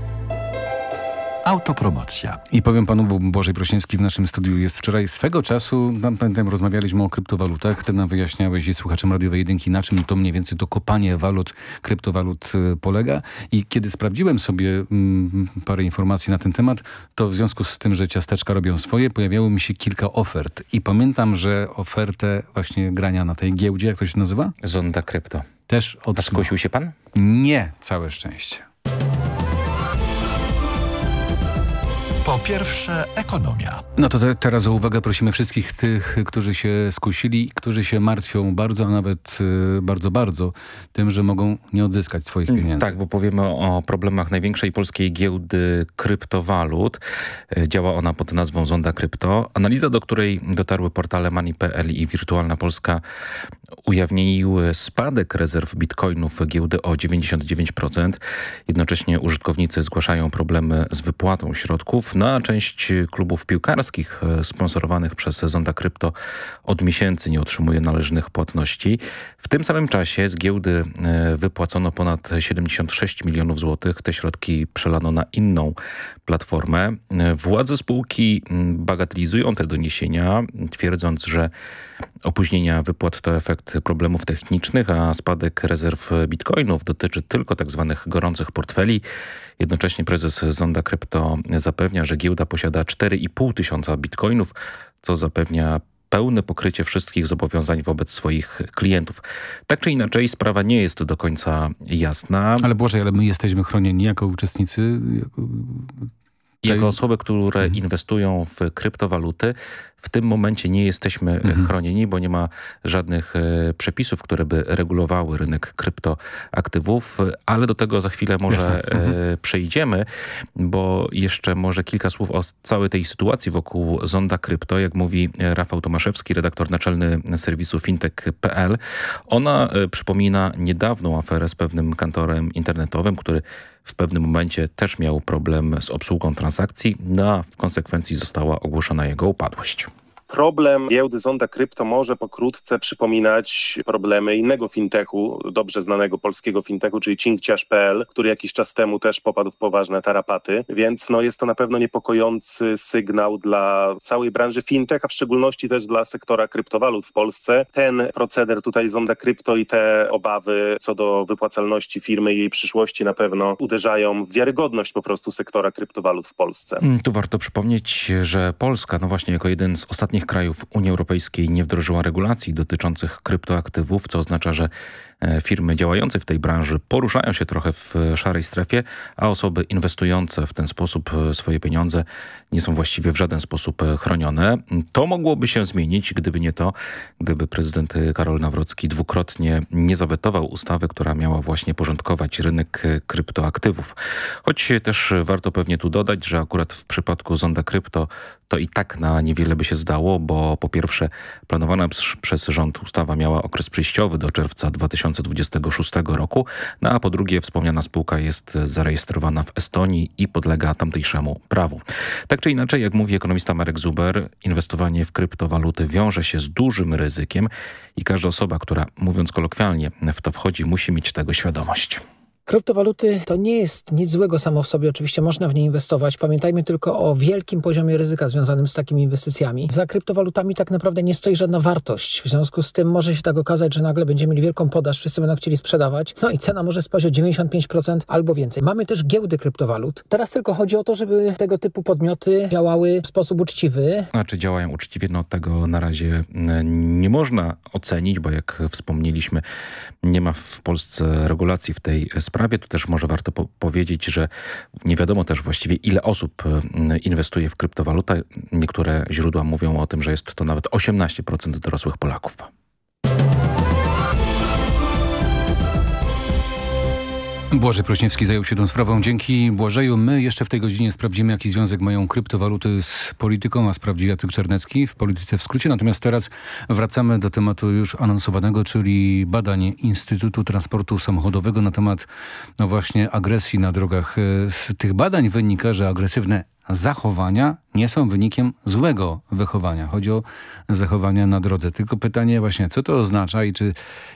Autopromocja. I powiem panu, bo Bożej Prosiński w naszym studiu jest wczoraj. Swego czasu, tam, pamiętam, rozmawialiśmy o kryptowalutach. Ty nam wyjaśniałeś i słuchaczem Radiowej Jedynki, na czym to mniej więcej to kopanie walut, kryptowalut y, polega. I kiedy sprawdziłem sobie mm, parę informacji na ten temat, to w związku z tym, że ciasteczka robią swoje, pojawiało mi się kilka ofert. I pamiętam, że ofertę właśnie grania na tej giełdzie, jak to się nazywa? Zonda Krypto. Też otrzymał. A skusił się pan? Nie, całe szczęście. Po pierwsze, ekonomia. No to te, teraz o uwagę prosimy wszystkich tych, którzy się skusili, którzy się martwią bardzo, a nawet y, bardzo, bardzo tym, że mogą nie odzyskać swoich Mm, pieniędzy. Tak, bo powiemy o problemach największej polskiej giełdy kryptowalut. E, Działa ona pod nazwą Zonda Krypto. Analiza, do której dotarły portale Money.pl i Wirtualna Polska ujawniły spadek rezerw bitcoinów giełdy o 99%. Jednocześnie użytkownicy zgłaszają problemy z wypłatą środków. Na część klubów piłkarskich e, sponsorowanych przez Zonda Krypto od miesięcy nie otrzymuje należnych płatności. W tym samym czasie z giełdy e, wypłacono ponad 76 milionów złotych. Te środki przelano na inną platformę. E, Władze spółki bagatelizują te doniesienia, twierdząc, że opóźnienia wypłat to efekt problemów technicznych, a spadek rezerw bitcoinów dotyczy tylko tzw. Tak gorących portfeli. Jednocześnie prezes Zonda Krypto zapewnia, że giełda posiada 4,5 tysiąca bitcoinów, co zapewnia pełne pokrycie wszystkich zobowiązań wobec swoich klientów. Tak czy inaczej sprawa nie jest do końca jasna. Ale Boże, ale my jesteśmy chronieni jako uczestnicy... Jako... Osoby, które inwestują w kryptowaluty, w tym momencie nie jesteśmy Mhm. chronieni, bo nie ma żadnych e, przepisów, które by regulowały rynek kryptoaktywów, ale do tego za chwilę może Jasne. Mhm. e, przejdziemy, bo jeszcze może kilka słów o całej tej sytuacji wokół Zonda Krypto. Jak mówi e, Rafał Tomaszewski, redaktor naczelny serwisu fintech.pl, ona e, przypomina niedawną aferę z pewnym kantorem internetowym, który w pewnym momencie też miał problem z obsługą transakcji, no a w konsekwencji została ogłoszona jego upadłość. Problem giełdy Zonda Krypto może pokrótce przypominać problemy innego fintechu, dobrze znanego polskiego fintechu, czyli cinkciarz.pl, który jakiś czas temu też popadł w poważne tarapaty, więc no jest to na pewno niepokojący sygnał dla całej branży fintech, a w szczególności też dla sektora kryptowalut w Polsce. Ten proceder tutaj Zonda Krypto i te obawy co do wypłacalności firmy i jej przyszłości na pewno uderzają w wiarygodność po prostu sektora kryptowalut w Polsce. Mm, Tu warto przypomnieć, że Polska, no właśnie jako jeden z ostatnich krajów Unii Europejskiej nie wdrożyła regulacji dotyczących kryptoaktywów, co oznacza, że e, firmy działające w tej branży poruszają się trochę w szarej strefie, a osoby inwestujące w ten sposób e, swoje pieniądze nie są właściwie w żaden sposób e, chronione. To mogłoby się zmienić, gdyby nie to, gdyby prezydent Karol Nawrocki dwukrotnie nie zawetował ustawy, która miała właśnie porządkować rynek kryptoaktywów. Choć też warto pewnie tu dodać, że akurat w przypadku Zonda Krypto to i tak na niewiele by się zdało, bo po pierwsze planowana przez- rząd ustawa miała okres przejściowy do czerwca 2026 roku, no a po drugie wspomniana spółka jest zarejestrowana w Estonii i podlega tamtejszemu prawu. Tak czy inaczej, jak mówi ekonomista Marek Zuber, inwestowanie w kryptowaluty wiąże się z dużym ryzykiem i każda osoba, która mówiąc kolokwialnie w to wchodzi, musi mieć tego świadomość. Kryptowaluty to nie jest nic złego samo w sobie, oczywiście można w nie inwestować. Pamiętajmy tylko o wielkim poziomie ryzyka związanym z takimi inwestycjami. Za kryptowalutami tak naprawdę nie stoi żadna wartość. W związku z tym może się tak okazać, że nagle będziemy mieli wielką podaż, wszyscy będą chcieli sprzedawać, no i cena może spaść o 95% albo więcej. Mamy też giełdy kryptowalut. Teraz tylko chodzi o to, żeby tego typu podmioty działały w sposób uczciwy, A czy działają uczciwie? No tego na razie mm, nie można ocenić, bo jak wspomnieliśmy, nie ma w Polsce regulacji w tej sprawie. Tu też może warto po powiedzieć, że nie wiadomo też właściwie ile osób mm, inwestuje w kryptowalutę. Niektóre źródła mówią o tym, że jest to nawet 18% dorosłych Polaków. Błażej Prośniewski zajął się tą sprawą. Dzięki Błażeju my jeszcze w tej godzinie sprawdzimy, jaki związek mają kryptowaluty z polityką, a sprawdzi Jacek Czernecki w Polityce w skrócie. Natomiast teraz wracamy do tematu już anonsowanego, czyli badań Instytutu Transportu Samochodowego na temat no właśnie agresji na drogach. Z tych badań wynika, że agresywne zachowania nie są wynikiem złego wychowania. Chodzi o zachowania na drodze. Tylko pytanie właśnie, co to oznacza i czy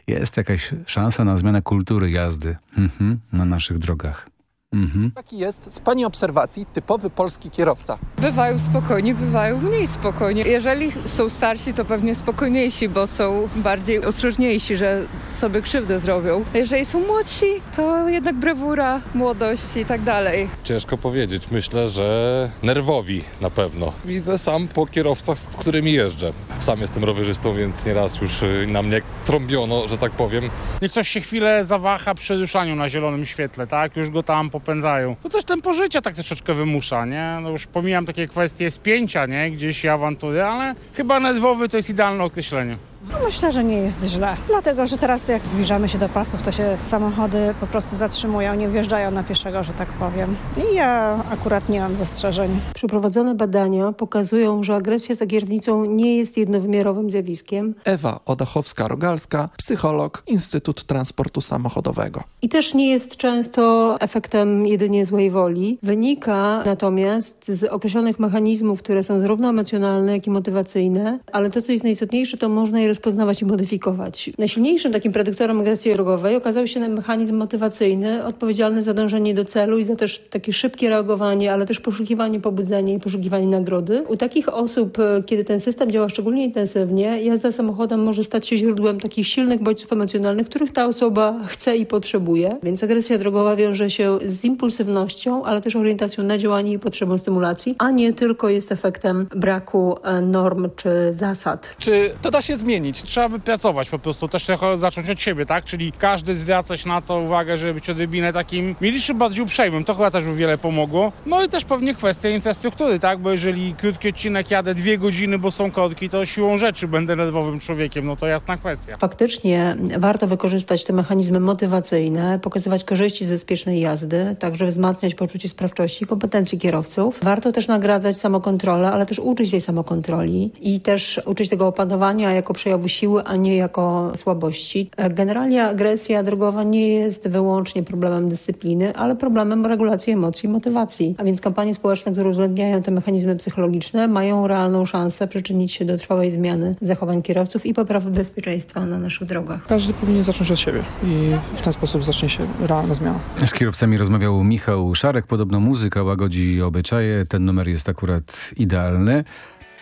jest jakaś szansa na zmianę kultury jazdy mhm, na naszych drogach? Mhm. Taki jest z Pani obserwacji typowy polski kierowca. Bywają spokojni, bywają mniej spokojni. Jeżeli są starsi, to pewnie spokojniejsi, bo są bardziej ostrożniejsi, że sobie krzywdę zrobią. Jeżeli są młodsi, to jednak brawura, młodość i tak dalej. Ciężko powiedzieć. Myślę, że nerwowi na pewno. Widzę sam po kierowcach, z którymi jeżdżę. Sam jestem rowerzystą, więc nieraz już y, na mnie trąbiono, że tak powiem. Niech ktoś się chwilę zawaha przy ruszaniu na zielonym świetle, tak? Już go tam popędzają. To też tempo życia tak troszeczkę wymusza, nie? No już pomijam takie kwestie spięcia, nie? Gdzieś awantury, ale chyba nerwowy to jest idealne określenie. No myślę, że nie jest źle, dlatego że teraz jak zbliżamy się do pasów, to się samochody po prostu zatrzymują, nie wjeżdżają na pieszego, że tak powiem. I ja akurat nie mam zastrzeżeń. Przeprowadzone badania pokazują, że agresja za kierownicą nie jest jednowymiarowym zjawiskiem. Ewa Odachowska-Rogalska, psycholog Instytut Transportu Samochodowego. I też nie jest często efektem jedynie złej woli. Wynika natomiast z określonych mechanizmów, które są zarówno emocjonalne, jak i motywacyjne, ale to, co jest najistotniejsze, to można je rozpoznawać i modyfikować. Najsilniejszym takim predyktorem agresji drogowej okazał się mechanizm motywacyjny, odpowiedzialny za dążenie do celu i za też takie szybkie reagowanie, ale też poszukiwanie pobudzenia i poszukiwanie nagrody. U takich osób, e, kiedy ten system działa szczególnie intensywnie, jazda samochodem może stać się źródłem takich silnych bodźców emocjonalnych, których ta osoba chce i potrzebuje. Więc agresja drogowa wiąże się z impulsywnością, ale też orientacją na działanie i potrzebą stymulacji, a nie tylko jest efektem braku e, norm czy zasad. Czy to da się zmienić? Trzeba by pracować po prostu, też trochę zacząć od siebie, tak? Czyli każdy zwracać na to uwagę, żeby być odrobinę takim milszym, bardziej uprzejmym. To chyba też by wiele pomogło. No i też pewnie kwestia infrastruktury, tak? Bo jeżeli krótki odcinek jadę dwie godziny, bo są korki, to siłą rzeczy będę nerwowym człowiekiem, no to jasna kwestia. Faktycznie warto wykorzystać te mechanizmy motywacyjne, pokazywać korzyści z bezpiecznej jazdy, także wzmacniać poczucie sprawczości i kompetencji kierowców. Warto też nagradzać samokontrolę, ale też uczyć tej samokontroli i też uczyć tego opanowania jako przejawu siły, a nie jako słabości. Generalnie agresja drogowa nie jest wyłącznie problemem dyscypliny, ale problemem regulacji emocji i motywacji. A więc kampanie społeczne, które uwzględniają te mechanizmy psychologiczne, mają realną szansę przyczynić się do trwałej zmiany zachowań kierowców i poprawy bezpieczeństwa na naszych drogach. Każdy powinien zacząć od siebie i w ten sposób zacznie się realna zmiana. Z kierowcami rozmawiał Michał Szarek. Podobno muzyka łagodzi obyczaje. Ten numer jest akurat idealny.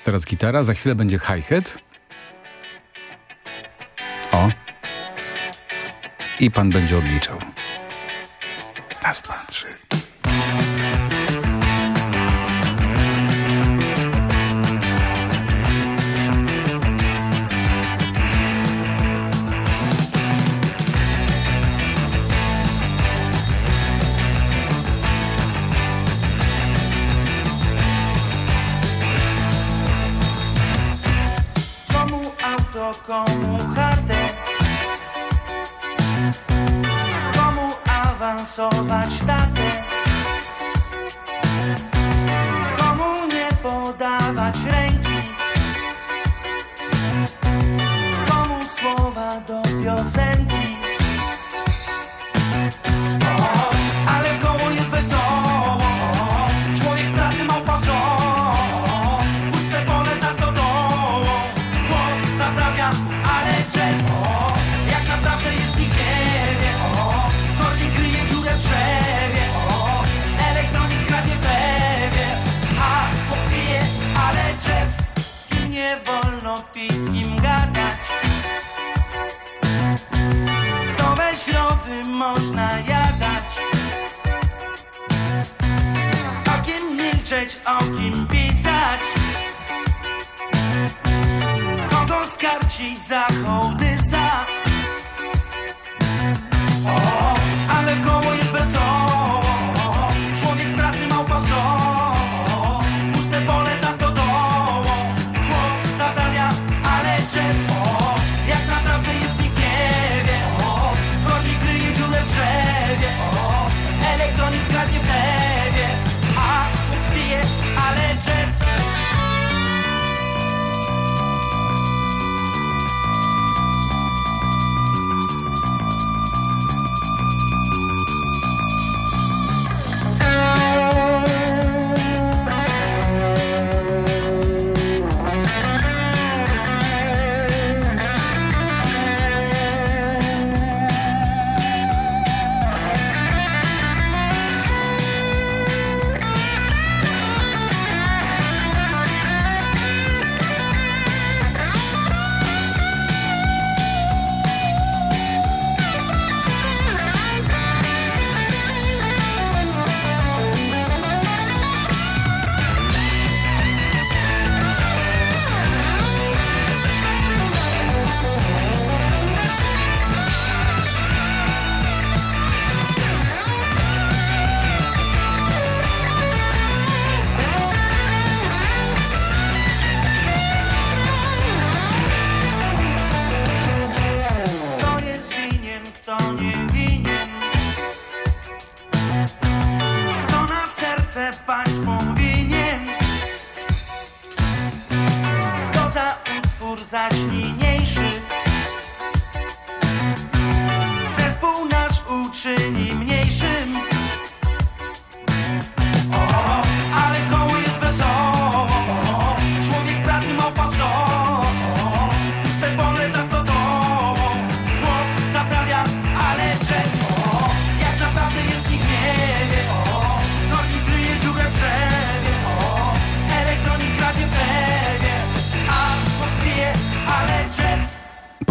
Teraz gitara, za chwilę będzie hi-hat. O. I pan będzie odliczał. Raz, dwa, trzy. So I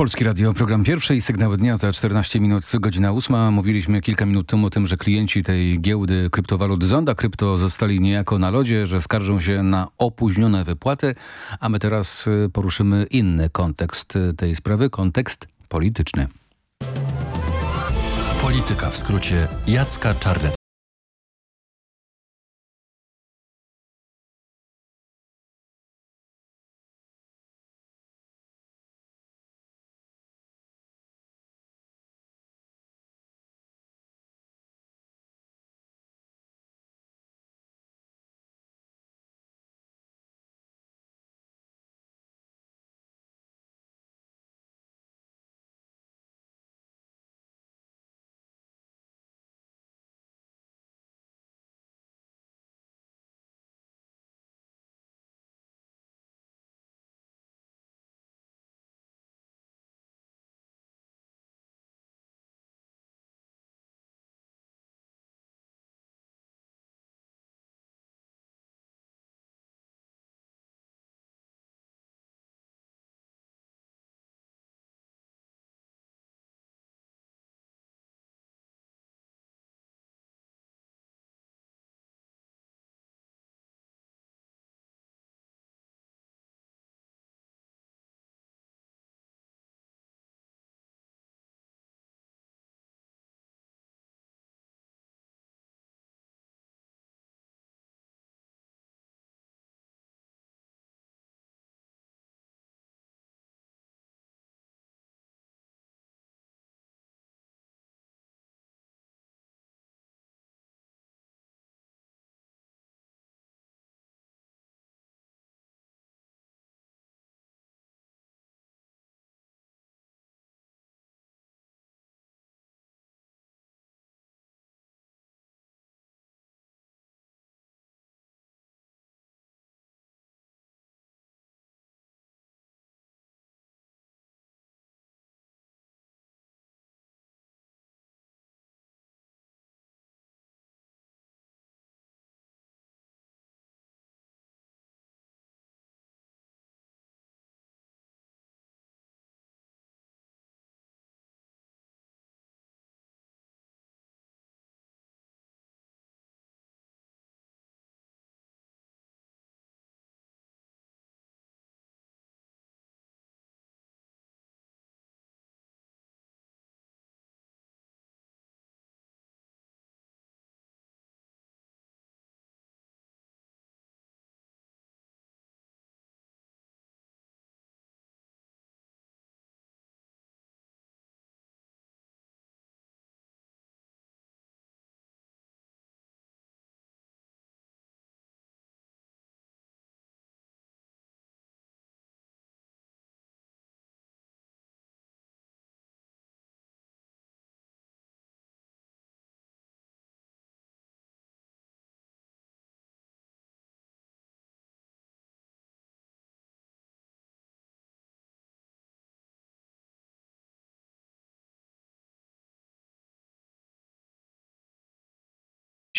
Polski Radio, program pierwszy i sygnały dnia za 14 minut, godzina 8. Mówiliśmy kilka minut temu o tym, że klienci tej giełdy kryptowalut Zonda Krypto zostali niejako na lodzie, że skarżą się na opóźnione wypłaty, a my teraz y, poruszymy inny kontekst y, tej sprawy, kontekst polityczny. Polityka w skrócie Jacka Czarneckiego.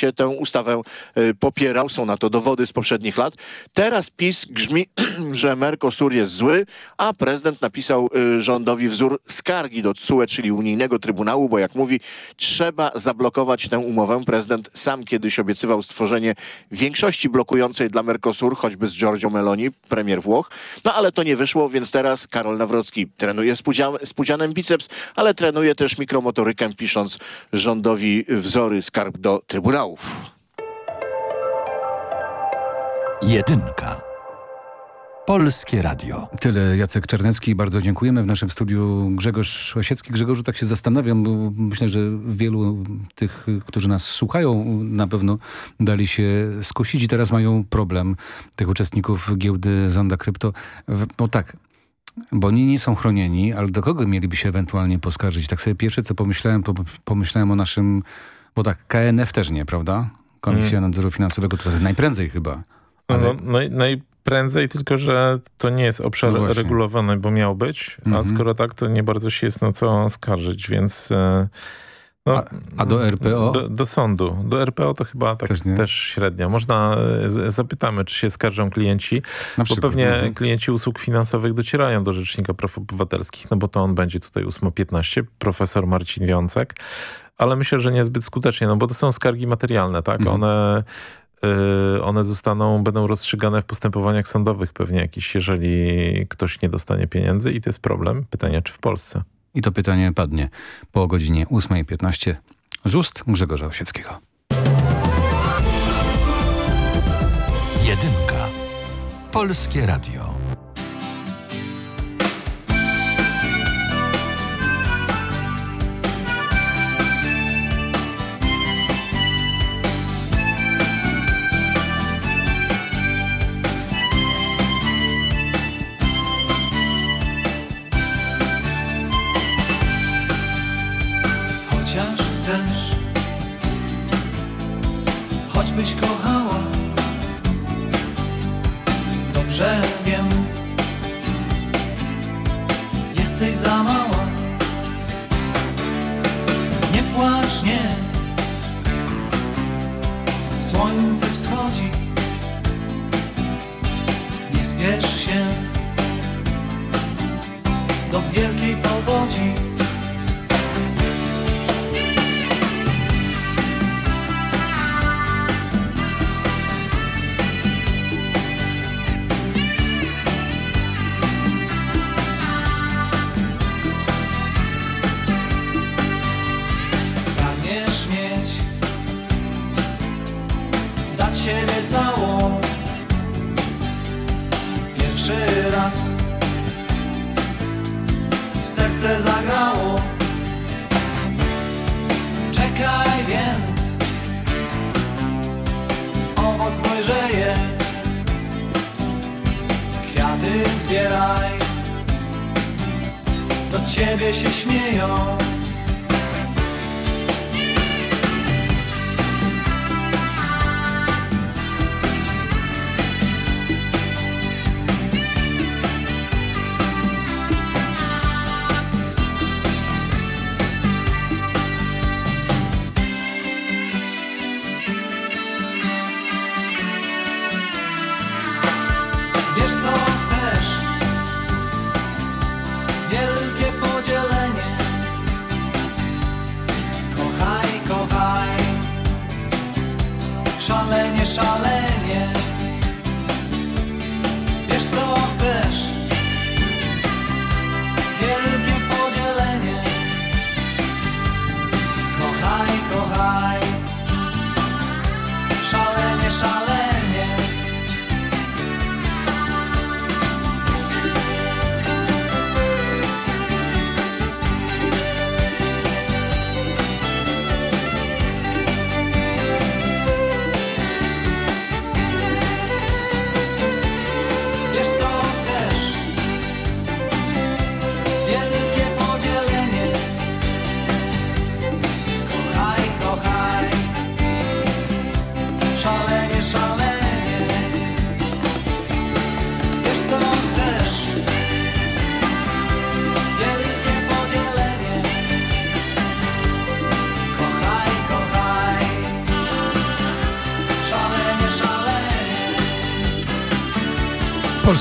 Się tę ustawę y, popierał, są na to dowody z poprzednich lat. Teraz PiS grzmi, że Mercosur jest zły, a prezydent napisał y, rządowi wzór skargi do TSUE, czyli unijnego trybunału, bo jak mówi, trzeba zablokować tę umowę. Prezydent sam kiedyś obiecywał stworzenie większości blokującej dla Mercosur, choćby z Giorgio Meloni, premier Włoch. No ale to nie wyszło, więc teraz Karol Nawrocki trenuje z biceps, ale trenuje też mikromotorykę, pisząc rządowi wzory skarg do trybunałów. Jedynka. Polskie Radio. Tyle Jacek Czarnecki, bardzo dziękujemy. W naszym studiu Grzegorz Osiecki. Grzegorzu, tak się zastanawiam, bo myślę, że wielu tych, którzy nas słuchają, na pewno dali się skusić i teraz mają problem tych uczestników giełdy Zonda Krypto. Bo tak, bo oni nie są chronieni, ale do kogo mieliby się ewentualnie poskarżyć? Tak sobie pierwsze co pomyślałem, pomyślałem o naszym, bo tak, KNF też nie, prawda? Komisja hmm. Nadzoru Finansowego to najprędzej chyba. No, ale... No, naj, najprędzej, tylko że to nie jest obszar no regulowany, bo miał być, a mm -hmm. skoro tak, to nie bardzo się jest na co skarżyć, więc... E, no, a, a, do RPO? Do, do, sądu. Do RPO to chyba tak też, też średnio. Można, e, zapytamy, czy się skarżą klienci, Na bo pewnie mhm. klienci usług finansowych docierają do Rzecznika Praw Obywatelskich, no bo to on będzie tutaj 8.15, profesor Marcin Wiącek, ale myślę, że niezbyt skutecznie, no bo to są skargi materialne, tak? Mhm. One one zostaną, będą rozstrzygane w postępowaniach sądowych pewnie jakiś, jeżeli ktoś nie dostanie pieniędzy i to jest problem. Pytanie, czy w Polsce? I to pytanie padnie po godzinie 8.15 z ust Grzegorza Osieckiego. Jedynka. Polskie Radio. Byś kochała. Dobrze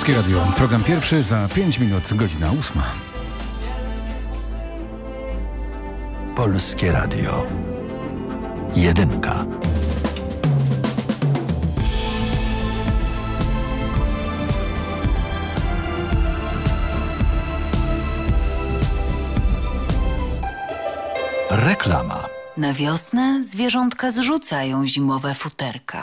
Polskie Radio. Program pierwszy za 5 minut, godzina ósma. Polskie Radio. Jedynka. Reklama. Na wiosnę zwierzątka zrzucają zimowe futerka.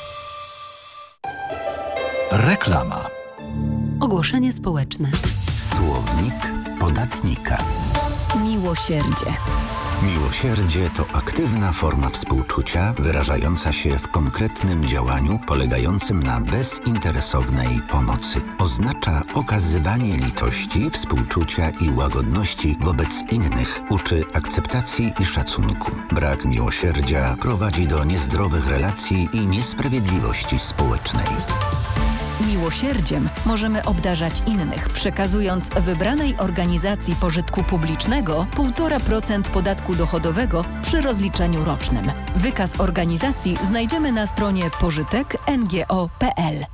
Reklama. Ogłoszenie społeczne. Słownik podatnika. Miłosierdzie. Miłosierdzie to aktywna forma współczucia wyrażająca się w konkretnym działaniu polegającym na bezinteresownej pomocy. Oznacza okazywanie litości, współczucia i łagodności wobec innych. Uczy akceptacji i szacunku. Brak miłosierdzia prowadzi do niezdrowych relacji i niesprawiedliwości społecznej. Miłosierdziem możemy obdarzać innych, przekazując wybranej organizacji pożytku publicznego 1,5% podatku dochodowego przy rozliczeniu rocznym. Wykaz organizacji znajdziemy na stronie pożytek.ngo.pl.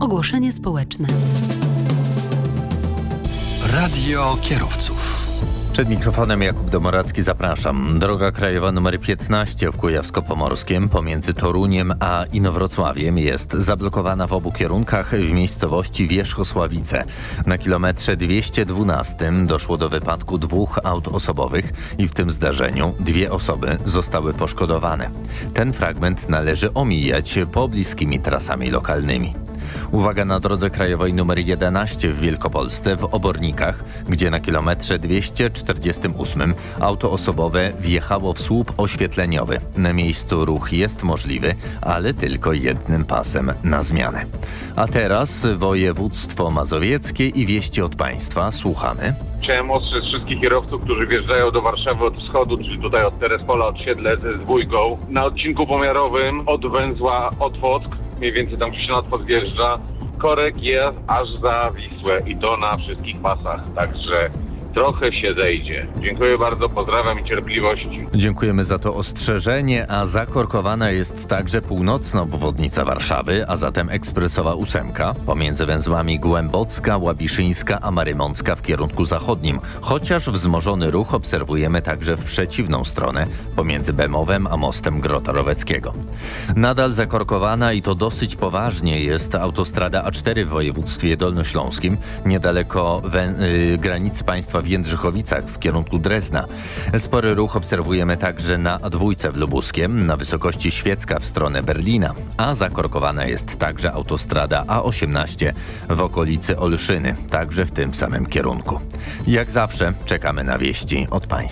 Ogłoszenie społeczne. Radio kierowców. Przed mikrofonem Jakub Domoracki zapraszam. Droga krajowa nr 15 w Kujawsko-Pomorskiem pomiędzy Toruniem a Inowrocławiem jest zablokowana w obu kierunkach w miejscowości Wierzchosławice. Na kilometrze 212 doszło do wypadku dwóch aut osobowych i w tym zdarzeniu dwie osoby zostały poszkodowane. Ten fragment należy omijać pobliskimi trasami lokalnymi. Uwaga na drodze krajowej nr 11 w Wielkopolsce w Obornikach, gdzie na kilometrze 248 auto osobowe wjechało w słup oświetleniowy. Na miejscu ruch jest możliwy, ale tylko jednym pasem na zmianę. A teraz województwo mazowieckie i wieści od państwa. Słuchamy. Chciałem ostrzec wszystkich kierowców, którzy wjeżdżają do Warszawy od wschodu, czyli tutaj od Terespola, od Siedlec z dwójką. Na odcinku pomiarowym od węzła Otwock mniej więcej tam gdzieś na podwjeżdża. Korek jest aż za Wisłę i to na wszystkich pasach, także trochę się zejdzie. Dziękuję bardzo, pozdrawiam i cierpliwości. Dziękujemy za to ostrzeżenie, a zakorkowana jest także północna obwodnica Warszawy, a zatem ekspresowa ósemka pomiędzy węzłami Głębocka, Łabiszyńska a Marymącka w kierunku zachodnim, chociaż wzmożony ruch obserwujemy także w przeciwną stronę pomiędzy Bemowem a mostem Grota Roweckiego. Nadal zakorkowana i to dosyć poważnie jest autostrada A4 w województwie dolnośląskim, niedaleko yy, granicy państwa w Jędrzychowicach w kierunku Drezna. Spory ruch obserwujemy także na A2 w Lubuskiem, na wysokości Świecka w stronę Berlina, a zakorkowana jest także autostrada A18 w okolicy Olszyny, także w tym samym kierunku. Jak zawsze czekamy na wieści od państwa.